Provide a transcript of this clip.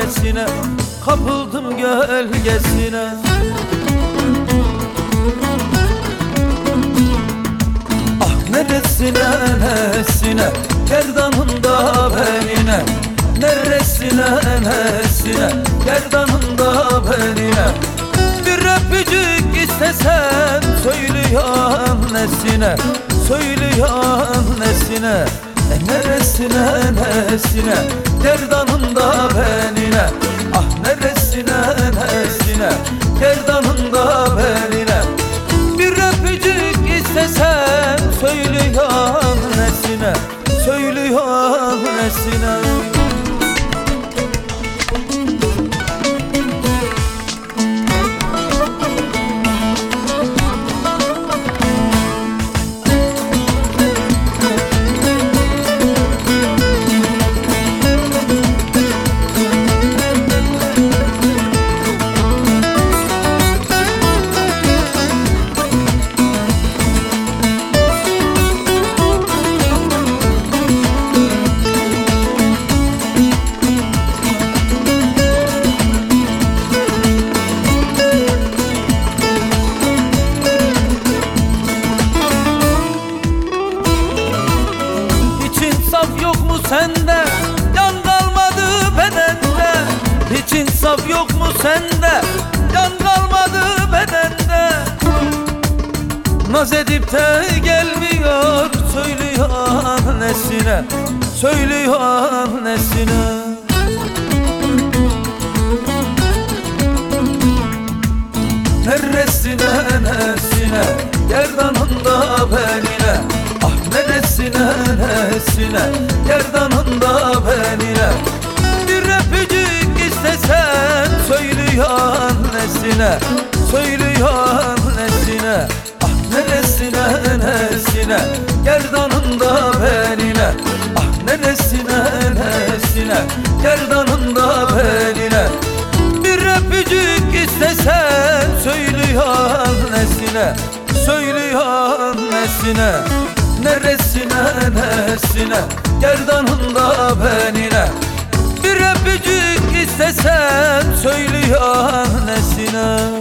gölgesine Kapıldım gölgesine. Ah neresine nesine Gerdanında benine. Neresine nesine Gerdanında benine. Bir öpücük istesem Söylüyor nesine Söylüyor nesine e neresine nesine Gerdanında benine. Ah neresine yok mu sende? Can kalmadı bedende. Hiç insaf yok mu sende? Can kalmadı bedende. Naz edip de gelmiyor Söylüyor nesine Söylüyor nesine Neresine nesine Gerdanında benine. Ah neresine nesine nesine? Söylüyor nesine? Ah neresine nesine? Gerdanında benine Ah neresine nesine? Gerdanında benine bir öpücük istesen Söylüyor nesine? Söylüyor nesine? Neresine nesine? Gerdanında benine desem söylüyor nesine